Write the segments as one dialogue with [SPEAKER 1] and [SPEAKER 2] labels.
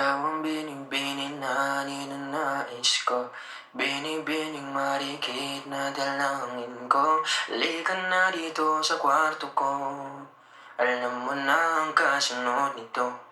[SPEAKER 1] Ikaw ang binibining na ninanais ko Binibining marikit na dalangin ko Lika na dito sa kwarto ko Alam mo na ang kasunod nito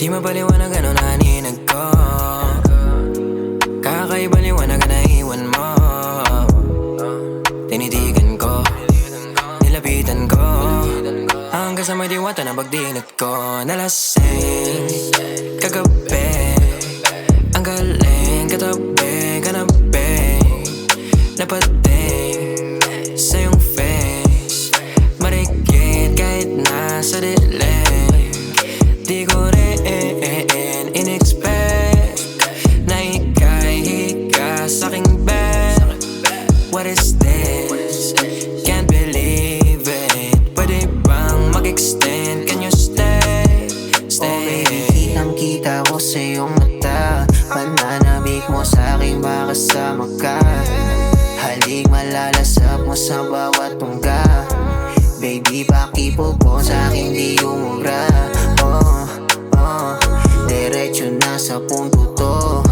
[SPEAKER 1] Di mapaliwanag ano naninag ko? Kakaiba liwanag na iwan mo. Tinitigan ko Nilapitan ko. Hanggang sa may diwata na pagdinat ko Nalasing Kagabi. Ang galing Katabi Kanabi Napating mag-extend? Can you stay? Stay.
[SPEAKER 2] Kitang kita ko sa iyong mata. Pananabik mo sa aking makasama ka. Halik malalasap mo sa bawat tungga. Baby, pakipog mo sa aking di umura? Oh, oh Diretso na sa punto to.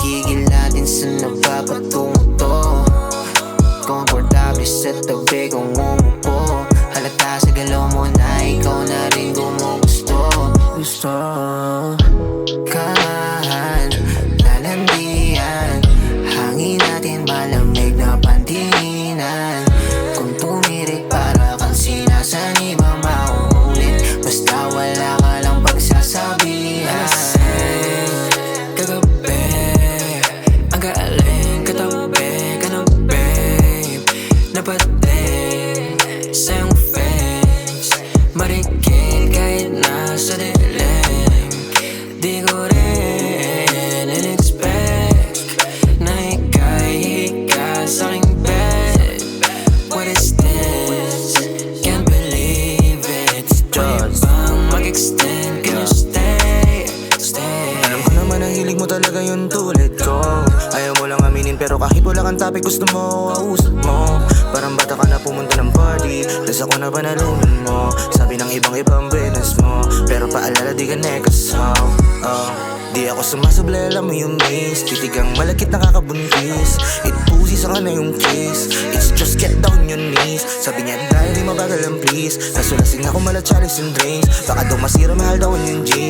[SPEAKER 2] Gigil natin sa napapatungo to. Komportable sa tabi kong umupo Halata sa galaw mo na ikaw na rin gumugusto. Gusto Kahan Lalandian. Hangin natin malamig na pandinan. Kung tumirik para kang sinasaniba mauulit. Basta wala ka lang pagsasabihan.
[SPEAKER 1] Kagabi Ang galing. Katabi ka na babe. Napating Sa nasa dilim Di ko rin in-expect Na ika'y hika sa'king bed What is this? Can't believe it. Pwede bang mag-extend? Can you stay? Stay.
[SPEAKER 3] Alam ko naman ang hilig mo talaga yung tulad ko. Ayaw mo lang aminin pero kahit wala kang topic gusto mo Ausap mo pumunta ng party. Tas ako na panalunan mo? Sabi ng ibang ibang business mo. Pero paalala di ka nekasaw oh. Di ako sumasablay alam mo yung miss Titigang malakit nakakabuntis. It pussy sa na yung kiss. It's just get down your knees. Sabi niya dahil di mabagal ang please. Nasulasing ako mala chalice and drinks Baka daw masira mahal daw yung jeans